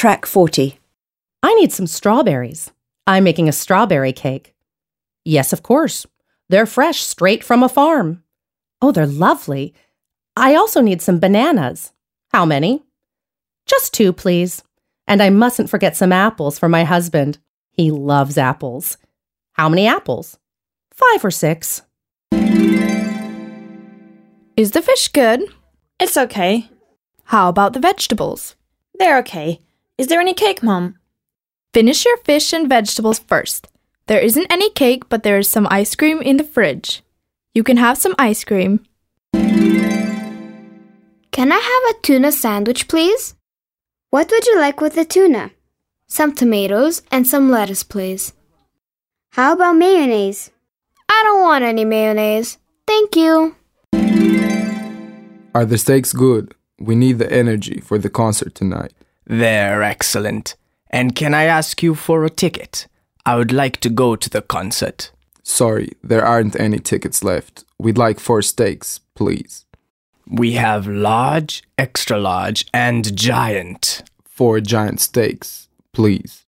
Track 40. I need some strawberries. I'm making a strawberry cake. Yes, of course. They're fresh, straight from a farm. Oh, they're lovely. I also need some bananas. How many? Just two, please. And I mustn't forget some apples for my husband. He loves apples. How many apples? Five or six. Is the fish good? It's okay. How about the vegetables? They're okay. Is there any cake, Mom? Finish your fish and vegetables first. There isn't any cake, but there is some ice cream in the fridge. You can have some ice cream. Can I have a tuna sandwich, please? What would you like with the tuna? Some tomatoes and some lettuce, please. How about mayonnaise? I don't want any mayonnaise. Thank you. Are the steaks good? We need the energy for the concert tonight. They're excellent. And can I ask you for a ticket? I would like to go to the concert. Sorry, there aren't any tickets left. We'd like four steaks, please. We have large, extra large, and giant. Four giant steaks, please.